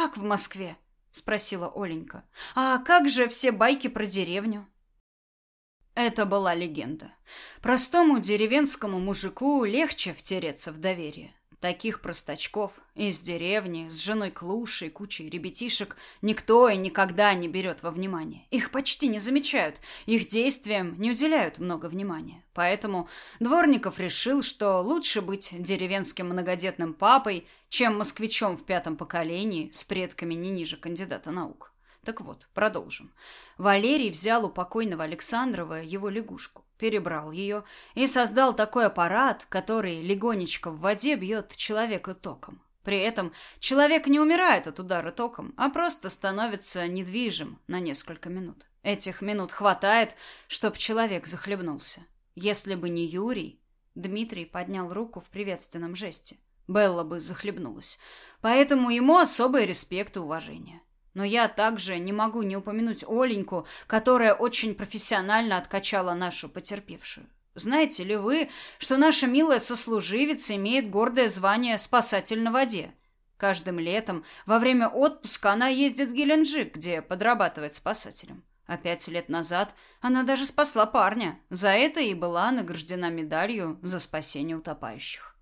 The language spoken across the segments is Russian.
Как в Москве? спросила Оленька. А как же все байки про деревню? Это была легенда. Простому деревенскому мужику легче втереться в доверие. Таких простачков из деревни с женой Клушей, кучей ребятишек никто и никогда не берет во внимание. Их почти не замечают, их действиям не уделяют много внимания. Поэтому Дворников решил, что лучше быть деревенским многодетным папой, чем москвичом в пятом поколении с предками не ниже кандидата наук. Так вот, продолжим. Валерий взял у покойного Александрова его лягушку, перебрал ее и создал такой аппарат, который легонечко в воде бьет человека током. При этом человек не умирает от удара током, а просто становится недвижим на несколько минут. Этих минут хватает, чтобы человек захлебнулся. Если бы не Юрий, Дмитрий поднял руку в приветственном жесте. Белла бы захлебнулась. Поэтому ему особый респект и уважение. Но я также не могу не упомянуть Оленьку, которая очень профессионально откачала нашу потерпевшую. Знаете ли вы, что наша милая сослуживица имеет гордое звание «спасатель на воде»? Каждым летом во время отпуска она ездит в Геленджик, где подрабатывает спасателем. А пять лет назад она даже спасла парня. За это и была награждена медалью за спасение утопающих.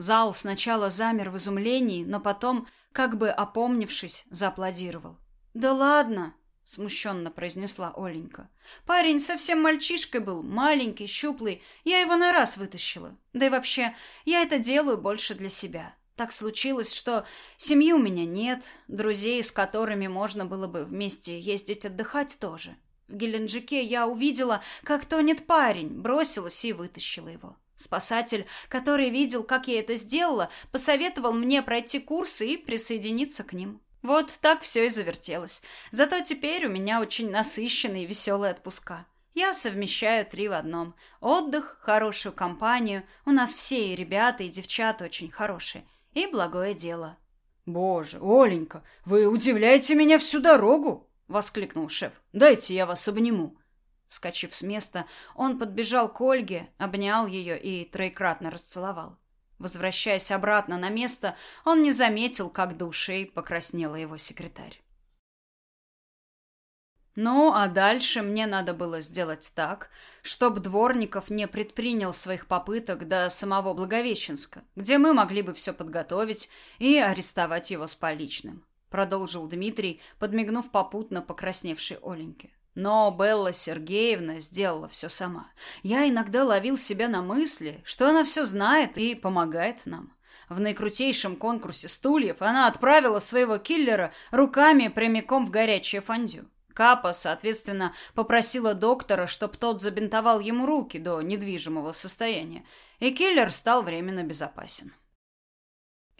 Зал сначала замер в изумлении, но потом как бы опомнившись, зааплодировал. «Да ладно!» — смущенно произнесла Оленька. «Парень совсем мальчишкой был, маленький, щуплый. Я его на раз вытащила. Да и вообще, я это делаю больше для себя. Так случилось, что семьи у меня нет, друзей, с которыми можно было бы вместе ездить отдыхать тоже. В Геленджике я увидела, как тонет парень, бросилась и вытащила его. Спасатель, который видел, как я это сделала, посоветовал мне пройти курсы и присоединиться к ним. Вот так все и завертелось. Зато теперь у меня очень насыщенные и веселые отпуска. Я совмещаю три в одном. Отдых, хорошую компанию. У нас все и ребята, и девчата очень хорошие. И благое дело. «Боже, Оленька, вы удивляете меня всю дорогу!» — воскликнул шеф. «Дайте я вас обниму». Вскочив с места, он подбежал к Ольге, обнял ее и троекратно расцеловал. Возвращаясь обратно на место, он не заметил, как до покраснела его секретарь. Ну, а дальше мне надо было сделать так, чтобы Дворников не предпринял своих попыток до самого Благовещенска, где мы могли бы все подготовить и арестовать его с поличным, продолжил Дмитрий, подмигнув попутно покрасневшей Оленьке. Но Белла Сергеевна сделала все сама. Я иногда ловил себя на мысли, что она все знает и помогает нам. В наикрутейшем конкурсе стульев она отправила своего киллера руками прямиком в горячее фондю. Капа, соответственно, попросила доктора, чтобы тот забинтовал ему руки до недвижимого состояния, и киллер стал временно безопасен.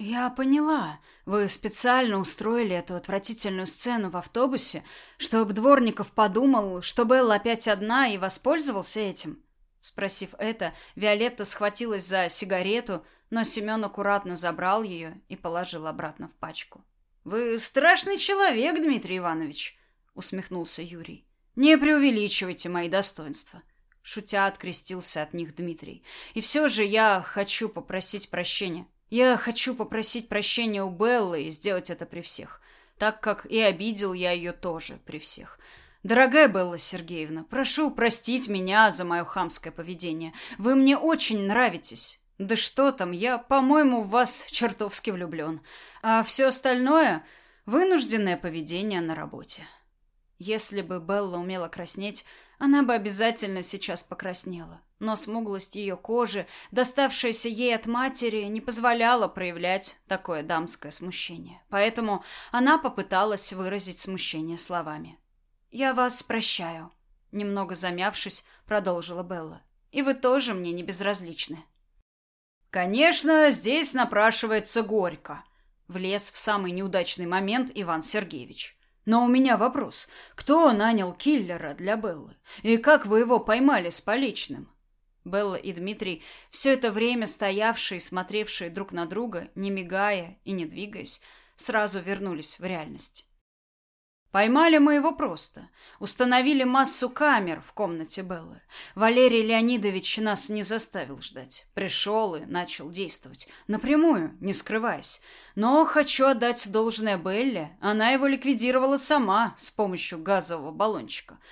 «Я поняла. Вы специально устроили эту отвратительную сцену в автобусе, чтобы Дворников подумал, что Белла опять одна и воспользовался этим?» Спросив это, Виолетта схватилась за сигарету, но Семен аккуратно забрал ее и положил обратно в пачку. «Вы страшный человек, Дмитрий Иванович», — усмехнулся Юрий. «Не преувеличивайте мои достоинства». Шутя открестился от них Дмитрий. «И все же я хочу попросить прощения». Я хочу попросить прощения у Беллы и сделать это при всех, так как и обидел я ее тоже при всех. Дорогая Белла Сергеевна, прошу простить меня за мое хамское поведение. Вы мне очень нравитесь. Да что там, я, по-моему, в вас чертовски влюблен. А все остальное — вынужденное поведение на работе. Если бы Белла умела краснеть, она бы обязательно сейчас покраснела. Но смуглость ее кожи, доставшаяся ей от матери, не позволяла проявлять такое дамское смущение. Поэтому она попыталась выразить смущение словами. «Я вас прощаю», — немного замявшись, продолжила Белла. «И вы тоже мне не безразличны». «Конечно, здесь напрашивается горько», — влез в самый неудачный момент Иван Сергеевич. Но у меня вопрос. Кто нанял киллера для Беллы? И как вы его поймали с поличным? Белла и Дмитрий, все это время стоявшие и смотревшие друг на друга, не мигая и не двигаясь, сразу вернулись в реальность. Поймали мы его просто. Установили массу камер в комнате Беллы. Валерий Леонидович нас не заставил ждать. Пришел и начал действовать. Напрямую, не скрываясь. Но хочу отдать должное Белле. Она его ликвидировала сама с помощью газового баллончика.